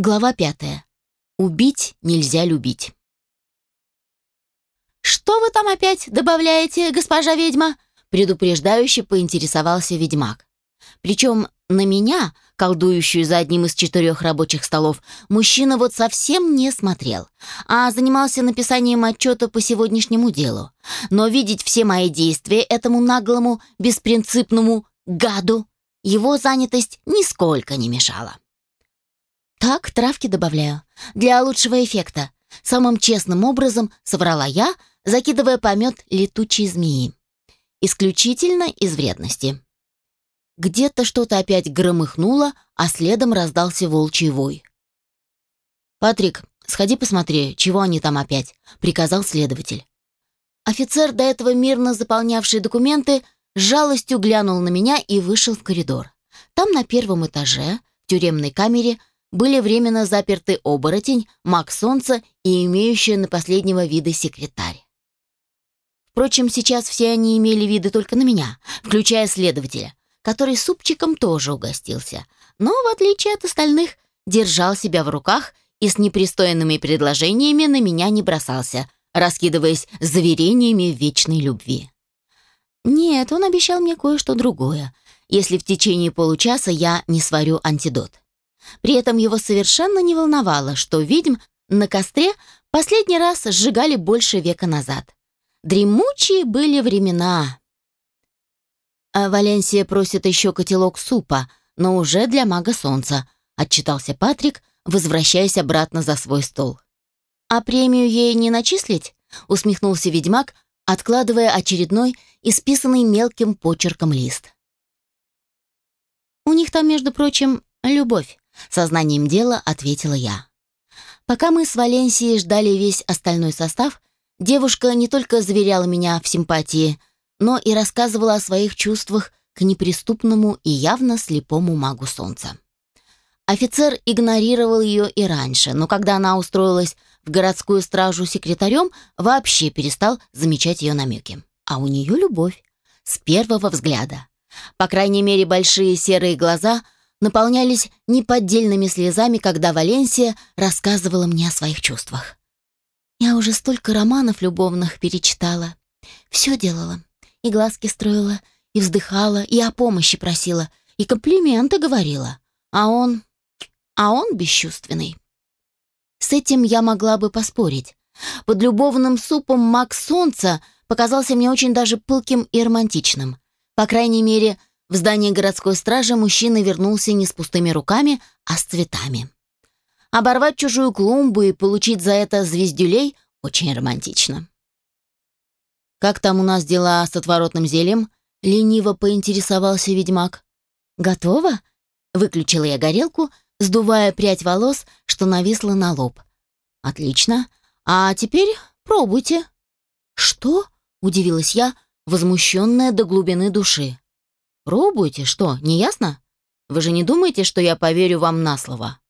Глава пятая. Убить нельзя любить. «Что вы там опять добавляете, госпожа ведьма?» предупреждающе поинтересовался ведьмак. Причем на меня, колдующую за одним из четырех рабочих столов, мужчина вот совсем не смотрел, а занимался написанием отчета по сегодняшнему делу. Но видеть все мои действия этому наглому, беспринципному гаду его занятость нисколько не мешала. «Так, травки добавляю. Для лучшего эффекта. Самым честным образом соврала я, закидывая помет летучей змеи. Исключительно из вредности». Где-то что-то опять громыхнуло, а следом раздался волчий вой. «Патрик, сходи посмотри, чего они там опять», — приказал следователь. Офицер, до этого мирно заполнявший документы, с жалостью глянул на меня и вышел в коридор. Там на первом этаже, в тюремной камере, были временно заперты оборотень, маг солнца и имеющая на последнего вида секретарь. Впрочем, сейчас все они имели виды только на меня, включая следователя, который супчиком тоже угостился, но, в отличие от остальных, держал себя в руках и с непристойными предложениями на меня не бросался, раскидываясь заверениями вечной любви. Нет, он обещал мне кое-что другое, если в течение получаса я не сварю антидот. При этом его совершенно не волновало, что ведьм на костре последний раз сжигали больше века назад. Дремучие были времена. А Валенсия просит еще котелок супа, но уже для мага солнца, отчитался Патрик, возвращаясь обратно за свой стол. А премию ей не начислить? усмехнулся ведьмак, откладывая очередной исписанный мелким почерком лист. У них там, между прочим, любовь, сознанием дела ответила я. Пока мы с Валенсией ждали весь остальной состав, девушка не только заверяла меня в симпатии, но и рассказывала о своих чувствах к неприступному и явно слепому магу солнца. Офицер игнорировал ее и раньше, но когда она устроилась в городскую стражу секретарем, вообще перестал замечать ее намеки. А у нее любовь. С первого взгляда. По крайней мере, большие серые глаза наполнялись неподдельными слезами, когда Валенсия рассказывала мне о своих чувствах. Я уже столько романов любовных перечитала. Все делала. И глазки строила, и вздыхала, и о помощи просила, и комплименты говорила. А он... а он бесчувственный. С этим я могла бы поспорить. Под любовным супом маг солнца показался мне очень даже пылким и романтичным. По крайней мере, в здание городской стражи мужчина вернулся не с пустыми руками, а с цветами. Оборвать чужую клумбу и получить за это звездюлей очень романтично. «Как там у нас дела с отворотным зельем?» — лениво поинтересовался ведьмак. «Готово?» — выключила я горелку, сдувая прядь волос, что нависла на лоб. «Отлично. А теперь пробуйте». «Что?» — удивилась я, возмущенная до глубины души. «Пробуйте, что, не ясно? Вы же не думаете, что я поверю вам на слово?»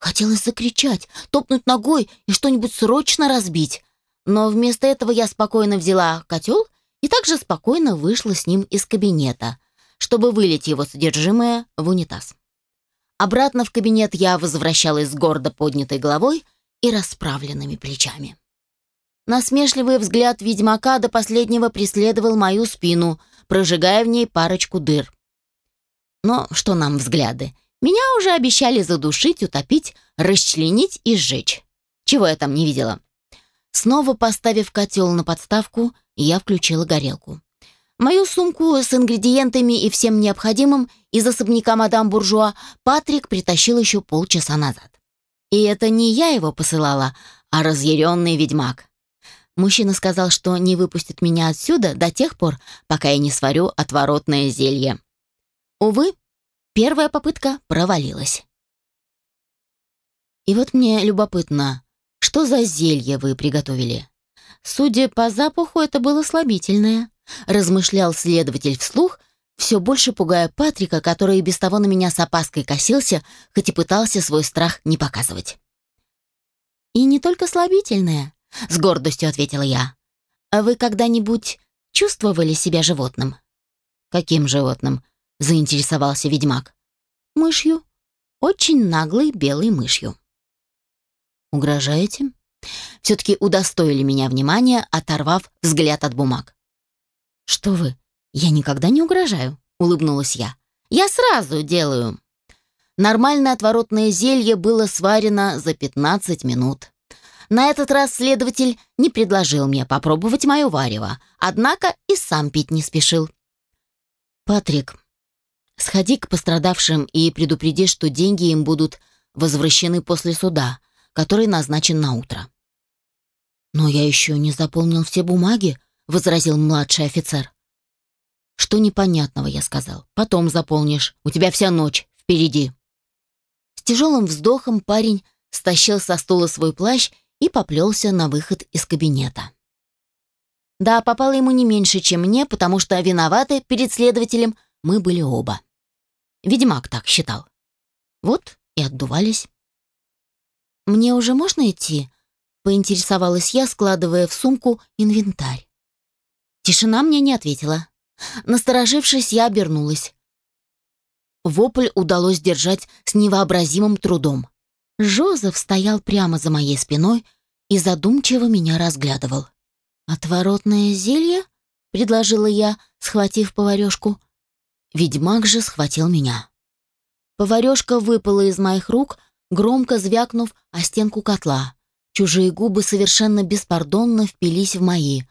Хотелось закричать, топнуть ногой и что-нибудь срочно разбить, но вместо этого я спокойно взяла котел и также спокойно вышла с ним из кабинета, чтобы вылить его содержимое в унитаз. Обратно в кабинет я возвращалась с гордо поднятой головой и расправленными плечами. Насмешливый взгляд ведьмака до последнего преследовал мою спину, прожигая в ней парочку дыр. Но что нам взгляды? Меня уже обещали задушить, утопить, расчленить и сжечь. Чего я там не видела? Снова поставив котел на подставку, я включила горелку. Мою сумку с ингредиентами и всем необходимым из особняка мадам Буржуа Патрик притащил еще полчаса назад. И это не я его посылала, а разъяренный ведьмак. Мужчина сказал, что не выпустит меня отсюда до тех пор, пока я не сварю отворотное зелье. Увы, первая попытка провалилась. И вот мне любопытно, что за зелье вы приготовили? Судя по запаху, это было слабительное, размышлял следователь вслух, все больше пугая Патрика, который без того на меня с опаской косился, хоть и пытался свой страх не показывать. «И не только слабительное», — с гордостью ответила я. «А вы когда-нибудь чувствовали себя животным?» «Каким животным?» — заинтересовался ведьмак. «Мышью. Очень наглой белой мышью». Угрожаете? Все-таки удостоили меня внимания, оторвав взгляд от бумаг. Что вы? Я никогда не угрожаю, улыбнулась я. Я сразу делаю. Нормальное отворотное зелье было сварено за 15 минут. На этот раз следователь не предложил мне попробовать мое варево, однако и сам пить не спешил. «Патрик, сходи к пострадавшим и предупреди, что деньги им будут возвращены после суда, который назначен на утро». «Но я еще не заполнил все бумаги», — возразил младший офицер. «Что непонятного?» — я сказал. «Потом заполнишь. У тебя вся ночь впереди». С тяжелым вздохом парень стащил со стула свой плащ и поплелся на выход из кабинета. Да, попало ему не меньше, чем мне, потому что виноваты перед следователем мы были оба. Ведьмак так считал. Вот и отдувались. «Мне уже можно идти?» — поинтересовалась я, складывая в сумку инвентарь. Тишина мне не ответила. Насторожившись, я обернулась. Вопль удалось держать с невообразимым трудом. Жозеф стоял прямо за моей спиной и задумчиво меня разглядывал. «Отворотное зелье?» — предложила я, схватив поварешку. Ведьмак же схватил меня. Поварешка выпала из моих рук, громко звякнув о стенку котла. Чужие губы совершенно беспардонно впились в мои,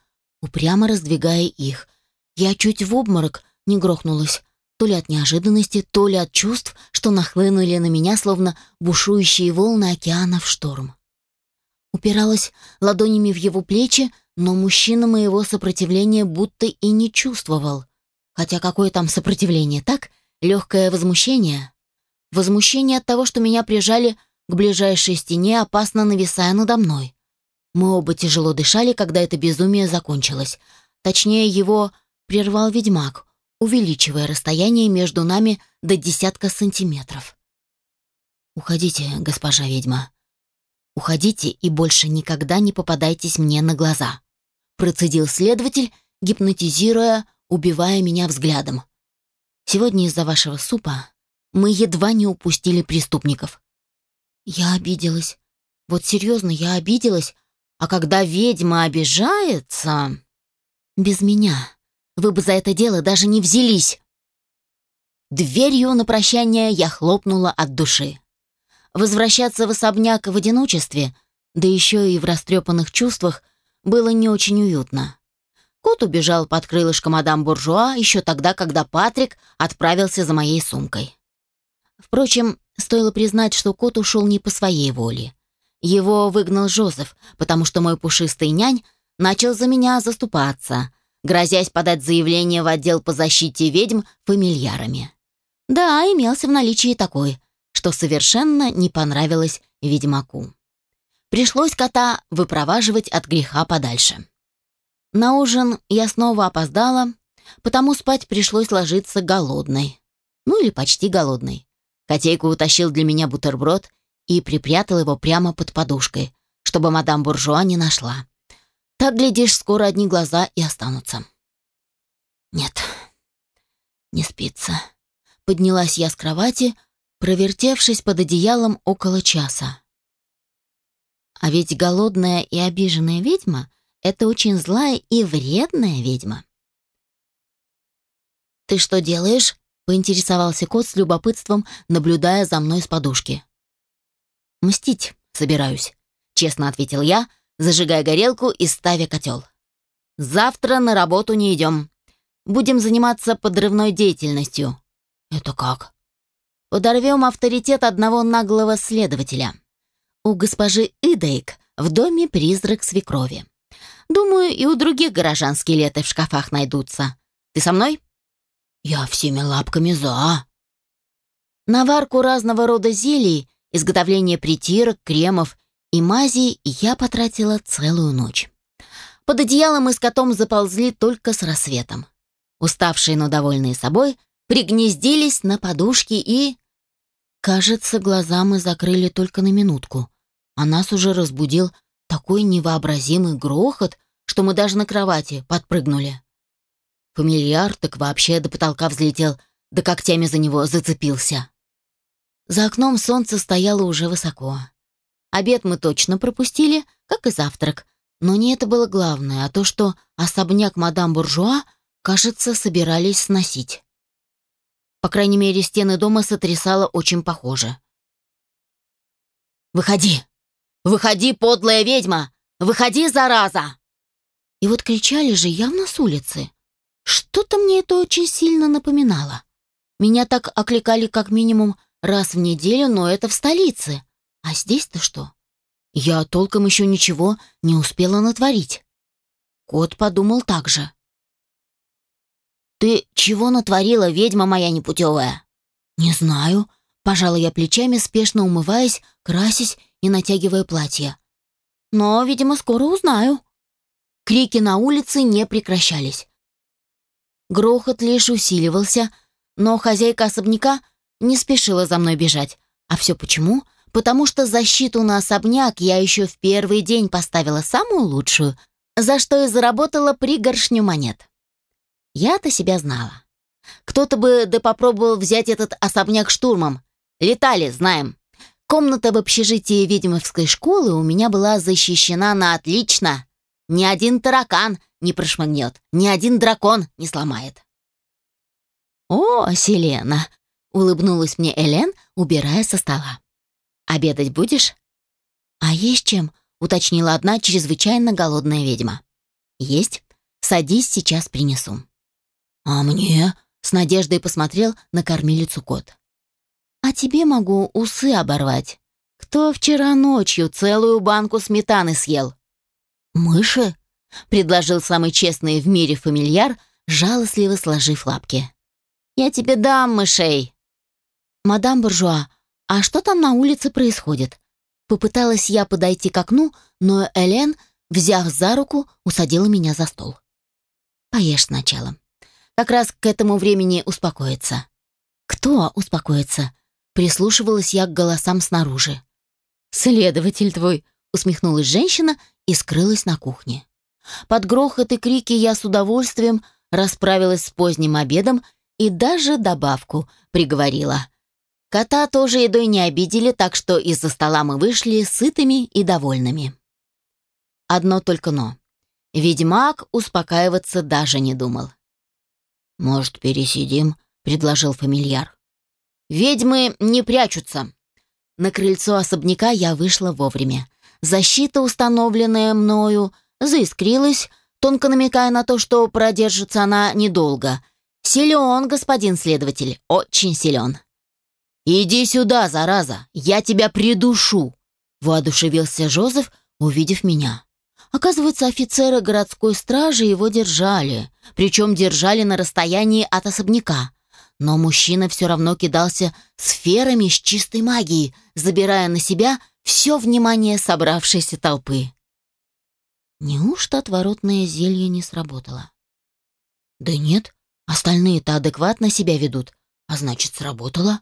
упрямо раздвигая их. Я чуть в обморок не грохнулась то ли от неожиданности, то ли от чувств, что нахлынули на меня, словно бушующие волны океана в шторм. Упиралась ладонями в его плечи, но мужчина моего сопротивления будто и не чувствовал. Хотя какое там сопротивление, так? Легкое возмущение? Возмущение от того, что меня прижали к ближайшей стене, опасно нависая надо мной. Мы оба тяжело дышали, когда это безумие закончилось. Точнее, его прервал ведьмак, увеличивая расстояние между нами до десятка сантиметров. «Уходите, госпожа ведьма. Уходите и больше никогда не попадайтесь мне на глаза», процедил следователь, гипнотизируя, убивая меня взглядом. «Сегодня из-за вашего супа мы едва не упустили преступников». Я обиделась. Вот серьезно, я обиделась. А когда ведьма обижается... Без меня вы бы за это дело даже не взялись. Дверью на прощание я хлопнула от души. Возвращаться в особняк в одиночестве, да еще и в растрепанных чувствах, было не очень уютно. Кот убежал под крылышко мадам Буржуа еще тогда, когда Патрик отправился за моей сумкой. Впрочем, стоило признать, что кот ушел не по своей воле. Его выгнал Жозеф, потому что мой пушистый нянь начал за меня заступаться, грозясь подать заявление в отдел по защите ведьм фамильярами. Да, имелся в наличии такой, что совершенно не понравилось ведьмаку. Пришлось кота выпроваживать от греха подальше. На ужин я снова опоздала, потому спать пришлось ложиться голодной. Ну или почти голодной. Котейку утащил для меня бутерброд и припрятал его прямо под подушкой, чтобы мадам Буржуа не нашла. Так, глядишь, скоро одни глаза и останутся. Нет, не спится. Поднялась я с кровати, провертевшись под одеялом около часа. А ведь голодная и обиженная ведьма — это очень злая и вредная ведьма. «Ты что делаешь?» — поинтересовался кот с любопытством, наблюдая за мной с подушки. «Мстить собираюсь», — честно ответил я, зажигая горелку и ставя котел. «Завтра на работу не идем. Будем заниматься подрывной деятельностью». «Это как?» «Подорвем авторитет одного наглого следователя. У госпожи Идейк в доме призрак свекрови. Думаю, и у других горожан скелеты в шкафах найдутся. Ты со мной?» «Я всеми лапками за». На варку разного рода зелий, изготовление притирок, кремов и мази я потратила целую ночь. Под одеялом мы с котом заползли только с рассветом. Уставшие, но довольные собой, пригнездились на подушке и... Кажется, глаза мы закрыли только на минутку, а нас уже разбудил такой невообразимый грохот, что мы даже на кровати подпрыгнули. Фамильяр так вообще до потолка взлетел, да когтями за него зацепился. За окном солнце стояло уже высоко. Обед мы точно пропустили, как и завтрак. Но не это было главное, а то, что особняк мадам Буржуа, кажется, собирались сносить. По крайней мере, стены дома сотрясало очень похоже. «Выходи! Выходи, подлая ведьма! Выходи, зараза!» И вот кричали же явно с улицы. Что-то мне это очень сильно напоминало. Меня так окликали как минимум раз в неделю, но это в столице. А здесь-то что? Я толком еще ничего не успела натворить. Кот подумал так же. «Ты чего натворила, ведьма моя непутевая?» «Не знаю», — пожала я плечами, спешно умываясь, красясь и натягивая платье. «Но, видимо, скоро узнаю». Крики на улице не прекращались. Грохот лишь усиливался, но хозяйка особняка не спешила за мной бежать. А все почему? Потому что защиту на особняк я еще в первый день поставила самую лучшую, за что и заработала пригоршню монет. Я-то себя знала. Кто-то бы да попробовал взять этот особняк штурмом. Летали, знаем. Комната в общежитии ведьмовской школы у меня была защищена на отлично. Ни один таракан не прошмыгнет, ни один дракон не сломает. «О, Селена!» — улыбнулась мне Элен, убирая со стола. «Обедать будешь?» «А есть чем?» — уточнила одна чрезвычайно голодная ведьма. «Есть. Садись, сейчас принесу». «А мне?» — с надеждой посмотрел на кормилицу кот. «А тебе могу усы оборвать. Кто вчера ночью целую банку сметаны съел?» «Мыши?» — предложил самый честный в мире фамильяр, жалостливо сложив лапки. «Я тебе дам мышей!» «Мадам Буржуа, а что там на улице происходит?» Попыталась я подойти к окну, но Элен, взяв за руку, усадила меня за стол. «Поешь сначала. Как раз к этому времени успокоится». «Кто успокоится?» Прислушивалась я к голосам снаружи. «Следователь твой», — усмехнулась женщина и скрылась на кухне. Под грохот и крики я с удовольствием расправилась с поздним обедом и даже добавку приговорила. Кота тоже едой не обидели, так что из-за стола мы вышли сытыми и довольными. Одно только но. Ведьмак успокаиваться даже не думал. «Может, пересидим?» — предложил фамильяр. «Ведьмы не прячутся». На крыльцо особняка я вышла вовремя. Защита, установленная мною, заискрилась, тонко намекая на то, что продержится она недолго — «Силен, господин следователь, очень силен». «Иди сюда, зараза, я тебя придушу!» Воодушевился Жозеф, увидев меня. Оказывается, офицеры городской стражи его держали, причем держали на расстоянии от особняка. Но мужчина все равно кидался сферами с чистой магией, забирая на себя все внимание собравшейся толпы. Неужто отворотное зелье не сработало? Да нет, Остальные-то адекватно себя ведут, а значит, сработало.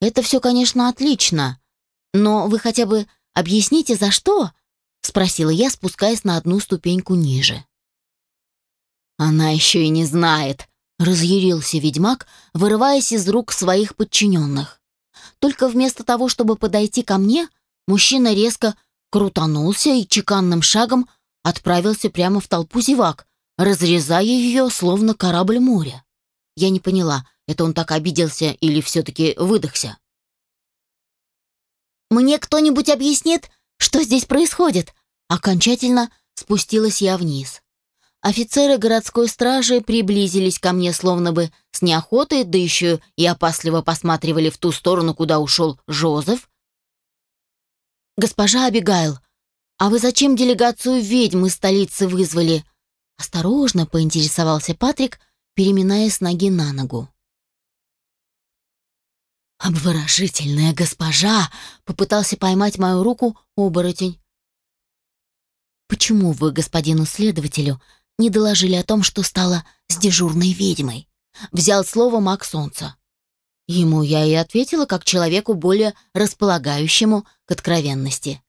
Это все, конечно, отлично, но вы хотя бы объясните, за что? Спросила я, спускаясь на одну ступеньку ниже. Она еще и не знает, разъярился ведьмак, вырываясь из рук своих подчиненных. Только вместо того, чтобы подойти ко мне, мужчина резко крутанулся и чеканным шагом отправился прямо в толпу зевак, разрезая ее, словно корабль моря. Я не поняла, это он так обиделся или все-таки выдохся. «Мне кто-нибудь объяснит, что здесь происходит?» Окончательно спустилась я вниз. Офицеры городской стражи приблизились ко мне словно бы с неохотой, да еще и опасливо посматривали в ту сторону, куда ушел Жозеф. «Госпожа Абигайл, а вы зачем делегацию ведьм из столицы вызвали?» Осторожно поинтересовался Патрик, переминая с ноги на ногу. «Обворожительная госпожа!» — попытался поймать мою руку оборотень. «Почему вы господину следователю не доложили о том, что стало с дежурной ведьмой?» Взял слово маг солнца. Ему я и ответила как человеку более располагающему к откровенности.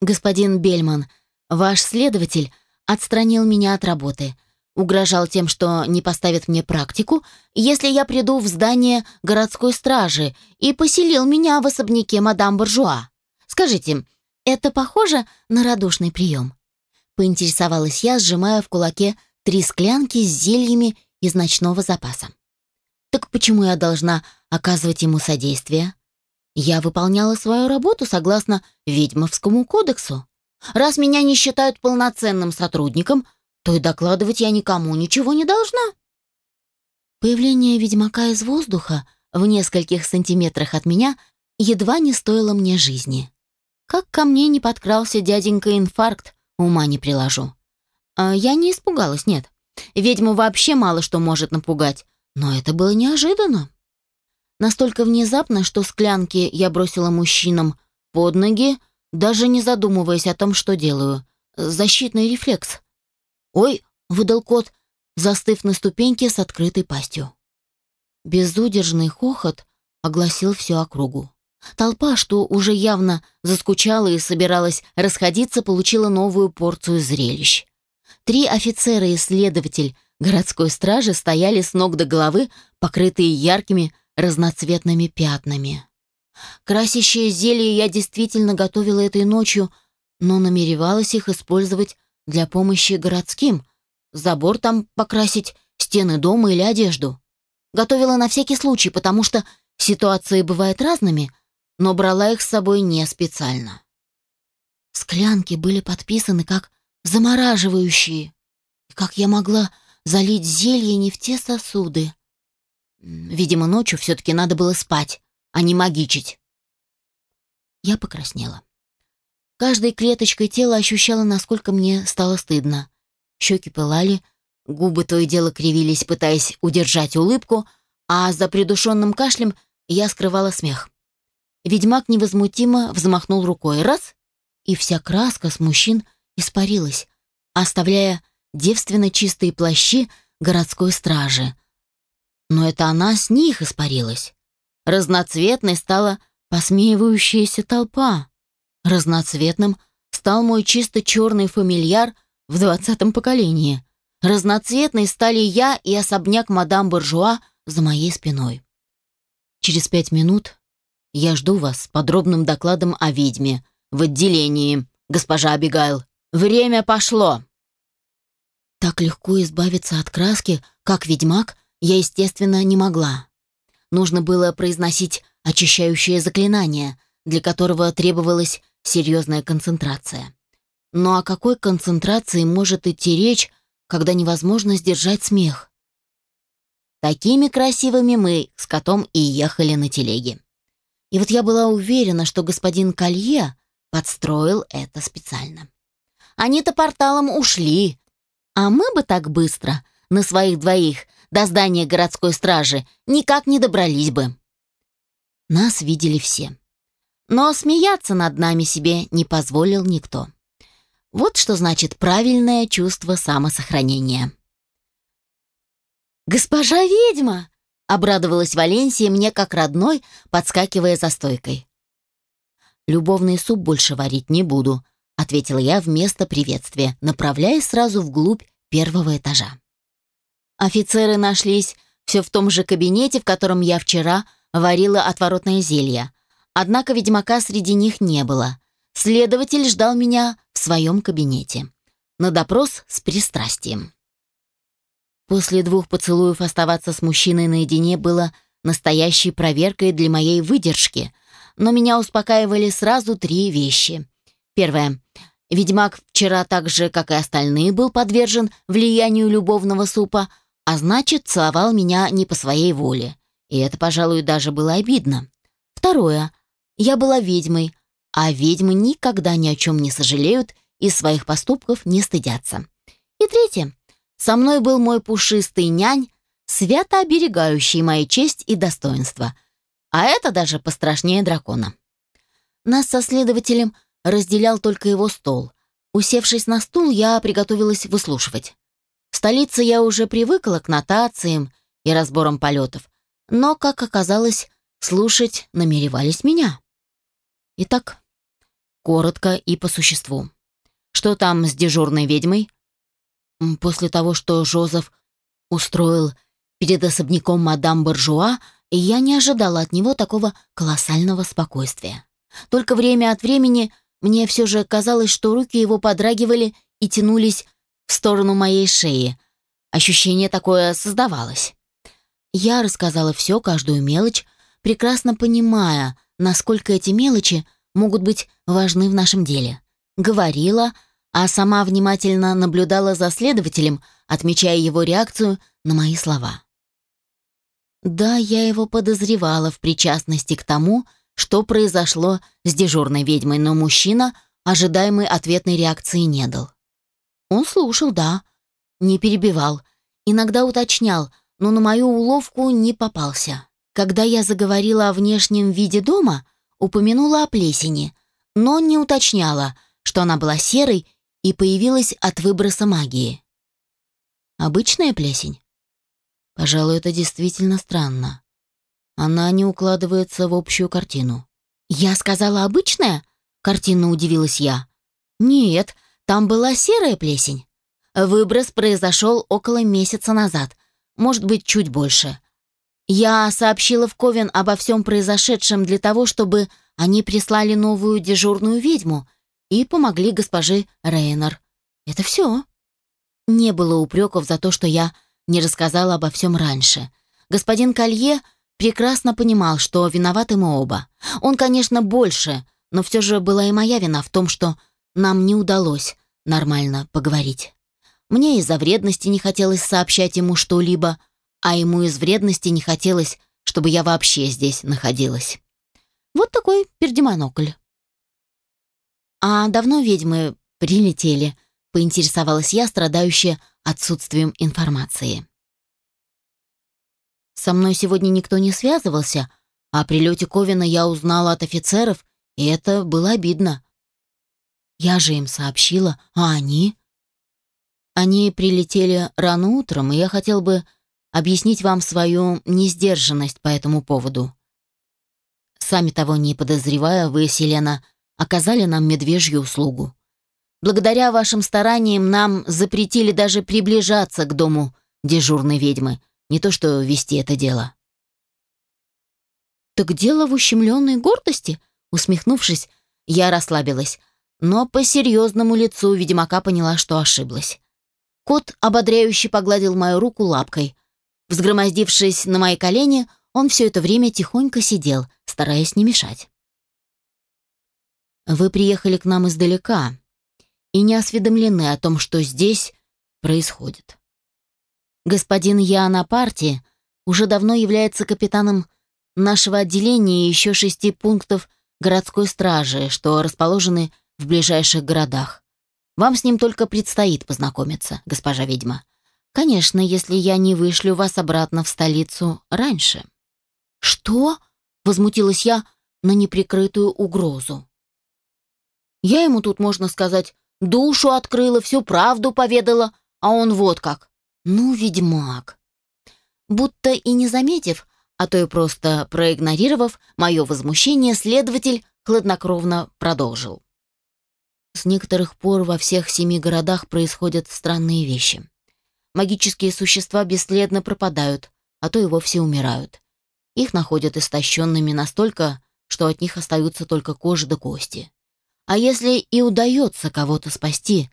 «Господин Бельман, ваш следователь отстранил меня от работы. Угрожал тем, что не поставит мне практику, если я приду в здание городской стражи, и поселил меня в особняке мадам Буржуа. Скажите, это похоже на радушный прием?» Поинтересовалась я, сжимая в кулаке три склянки с зельями из ночного запаса. «Так почему я должна оказывать ему содействие?» Я выполняла свою работу согласно Ведьмовскому кодексу. Раз меня не считают полноценным сотрудником, то и докладывать я никому ничего не должна. Появление ведьмака из воздуха в нескольких сантиметрах от меня едва не стоило мне жизни. Как ко мне не подкрался дяденька инфаркт, ума не приложу. А я не испугалась, нет. Ведьму вообще мало что может напугать, но это было неожиданно. Настолько внезапно, что склянки я бросила мужчинам под ноги, даже не задумываясь о том, что делаю. Защитный рефлекс. «Ой!» — выдал кот, застыв на ступеньке с открытой пастью. Безудержный хохот огласил всю округу. Толпа, что уже явно заскучала и собиралась расходиться, получила новую порцию зрелищ. Три офицера и следователь городской стражи стояли с ног до головы, покрытые яркими разноцветными пятнами. Красящее зелье я действительно готовила этой ночью, но намеревалась их использовать для помощи городским. Забор там покрасить, стены дома или одежду. Готовила на всякий случай, потому что ситуации бывают разными, но брала их с собой не специально. Склянки были подписаны как замораживающие. И как я могла залить зелье не в те сосуды? Видимо, ночью все-таки надо было спать, а не магичить. Я покраснела. Каждой клеточкой тела ощущала, насколько мне стало стыдно. Щеки пылали, губы то и дело кривились, пытаясь удержать улыбку, а за придушенным кашлем я скрывала смех. Ведьмак невозмутимо взмахнул рукой. Раз — и вся краска с мужчин испарилась, оставляя девственно чистые плащи городской стражи. Но это она с них испарилась. Разноцветной стала посмеивающаяся толпа. Разноцветным стал мой чисто черный фамильяр в двадцатом поколении. Разноцветной стали я и особняк мадам Буржуа за моей спиной. Через пять минут я жду вас с подробным докладом о ведьме в отделении, госпожа Абигайл. Время пошло. Так легко избавиться от краски, как ведьмак, я, естественно, не могла. Нужно было произносить очищающее заклинание, для которого требовалась серьезная концентрация. Но о какой концентрации может идти речь, когда невозможно сдержать смех? Такими красивыми мы с котом и ехали на телеге. И вот я была уверена, что господин Колье подстроил это специально. Они-то порталом ушли, а мы бы так быстро на своих двоих до здания городской стражи никак не добрались бы. Нас видели все. Но смеяться над нами себе не позволил никто. Вот что значит правильное чувство самосохранения. «Госпожа ведьма!» — обрадовалась Валенсия мне как родной, подскакивая за стойкой. «Любовный суп больше варить не буду», — ответила я вместо приветствия, направляясь сразу вглубь первого этажа. Офицеры нашлись все в том же кабинете, в котором я вчера варила отворотное зелье. Однако ведьмака среди них не было. Следователь ждал меня в своем кабинете. На допрос с пристрастием. После двух поцелуев оставаться с мужчиной наедине было настоящей проверкой для моей выдержки, но меня успокаивали сразу три вещи. Первое. Ведьмак вчера так же, как и остальные, был подвержен влиянию любовного супа, а значит, целовал меня не по своей воле. И это, пожалуй, даже было обидно. Второе. Я была ведьмой, а ведьмы никогда ни о чем не сожалеют и своих поступков не стыдятся. И третье. Со мной был мой пушистый нянь, свято оберегающий мои честь и достоинство. А это даже пострашнее дракона. Нас со следователем разделял только его стол. Усевшись на стул, я приготовилась выслушивать. В столице я уже привыкла к нотациям и разборам полетов, но, как оказалось, слушать намеревались меня. Итак, коротко и по существу. Что там с дежурной ведьмой? После того, что Жозеф устроил перед особняком мадам Буржуа, я не ожидала от него такого колоссального спокойствия. Только время от времени мне все же казалось, что руки его подрагивали и тянулись в сторону моей шеи. Ощущение такое создавалось. Я рассказала все, каждую мелочь, прекрасно понимая, насколько эти мелочи могут быть важны в нашем деле. Говорила, а сама внимательно наблюдала за следователем, отмечая его реакцию на мои слова. Да, я его подозревала в причастности к тому, что произошло с дежурной ведьмой, но мужчина ожидаемой ответной реакции не дал. Он слушал, да, не перебивал, иногда уточнял, но на мою уловку не попался. Когда я заговорила о внешнем виде дома, упомянула о плесени, но не уточняла, что она была серой и появилась от выброса магии. Обычная плесень? Пожалуй, это действительно странно. Она не укладывается в общую картину. «Я сказала обычная?» — картинно удивилась я. «Нет, там была серая плесень. Выброс произошел около месяца назад, может быть, чуть больше. Я сообщила в Ковен обо всем произошедшем для того, чтобы они прислали новую дежурную ведьму и помогли госпоже Рейнер. Это все. Не было упреков за то, что я не рассказала обо всем раньше. Господин Колье прекрасно понимал, что виноваты мы оба. Он, конечно, больше, но все же была и моя вина в том, что нам не удалось нормально поговорить. Мне из-за вредности не хотелось сообщать ему что-либо, а ему из вредности не хотелось, чтобы я вообще здесь находилась. Вот такой пердемонокль. «А давно ведьмы прилетели?» — поинтересовалась я, страдающая отсутствием информации. Со мной сегодня никто не связывался, а о прилете Ковина я узнала от офицеров, и это было обидно. Я же им сообщила, а они... Они прилетели рано утром, и я хотел бы объяснить вам свою несдержанность по этому поводу. Сами того не подозревая, вы, Селена, оказали нам медвежью услугу. Благодаря вашим стараниям нам запретили даже приближаться к дому дежурной ведьмы, не то что вести это дело. «Так дело в ущемленной гордости?» Усмехнувшись, я расслабилась, но по серьезному лицу ведьмака поняла, что ошиблась. Кот ободряюще погладил мою руку лапкой. Взгромоздившись на мои колени, он все это время тихонько сидел, стараясь не мешать. «Вы приехали к нам издалека и не осведомлены о том, что здесь происходит. Господин Яна Парти уже давно является капитаном нашего отделения и еще шести пунктов городской стражи, что расположены в ближайших городах. Вам с ним только предстоит познакомиться, госпожа ведьма. Конечно, если я не вышлю вас обратно в столицу раньше. Что? возмутилась я на неприкрытую угрозу. Я ему тут, можно сказать, душу открыла, всю правду поведала, а он вот как. Ну, ведьмак. Будто и не заметив, а то и просто проигнорировав мое возмущение, следователь хладнокровно продолжил. С некоторых пор во всех семи городах происходят странные вещи. Магические существа бесследно пропадают, а то и вовсе умирают. Их находят истощенными настолько, что от них остаются только кожа да кости. А если и удается кого-то спасти,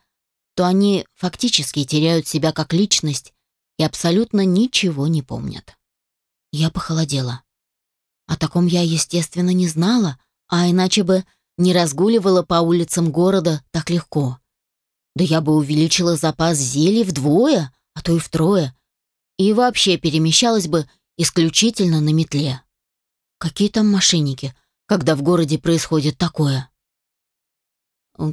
то они фактически теряют себя как личность и абсолютно ничего не помнят. Я похолодела. О таком я, естественно, не знала, а иначе бы не разгуливала по улицам города так легко. Да я бы увеличила запас зелий вдвое, а то и втрое, и вообще перемещалась бы исключительно на метле. Какие там мошенники, когда в городе происходит такое?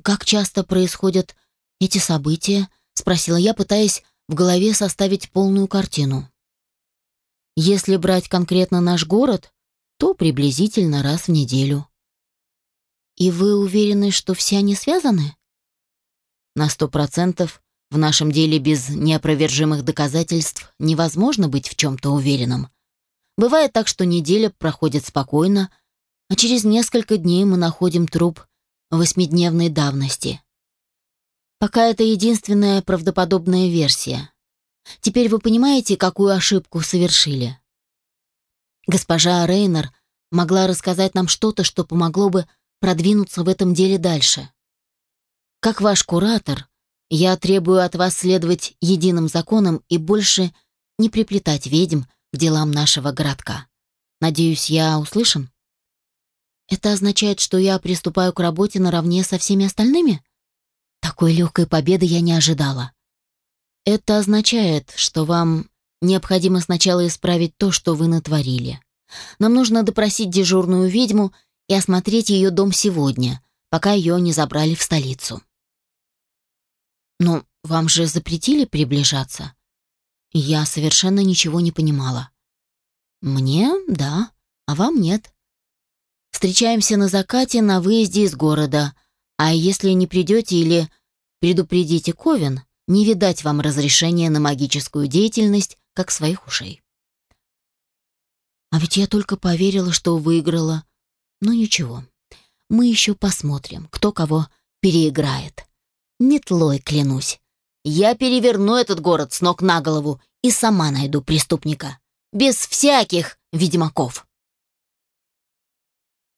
«Как часто происходят эти события?» — спросила я, пытаясь в голове составить полную картину. Если брать конкретно наш город, то приблизительно раз в неделю. И вы уверены, что все они связаны? На сто процентов в нашем деле без неопровержимых доказательств невозможно быть в чем-то уверенным. Бывает так, что неделя проходит спокойно, а через несколько дней мы находим труп восьмидневной давности. Пока это единственная правдоподобная версия. Теперь вы понимаете, какую ошибку совершили? Госпожа Рейнер могла рассказать нам что-то, что помогло бы продвинуться в этом деле дальше. Как ваш куратор, я требую от вас следовать единым законам и больше не приплетать ведьм к делам нашего городка. Надеюсь, я услышан? Это означает, что я приступаю к работе наравне со всеми остальными? Такой легкой победы я не ожидала. Это означает, что вам необходимо сначала исправить то, что вы натворили. Нам нужно допросить дежурную ведьму и осмотреть ее дом сегодня, пока ее не забрали в столицу. Но вам же запретили приближаться? Я совершенно ничего не понимала. Мне — да, а вам нет. Встречаемся на закате на выезде из города, а если не придете или предупредите Ковен, не видать вам разрешения на магическую деятельность, как своих ушей. А ведь я только поверила, что выиграла. Но ничего, мы еще посмотрим, кто кого переиграет. Метлой клянусь. Я переверну этот город с ног на голову и сама найду преступника. Без всяких ведьмаков.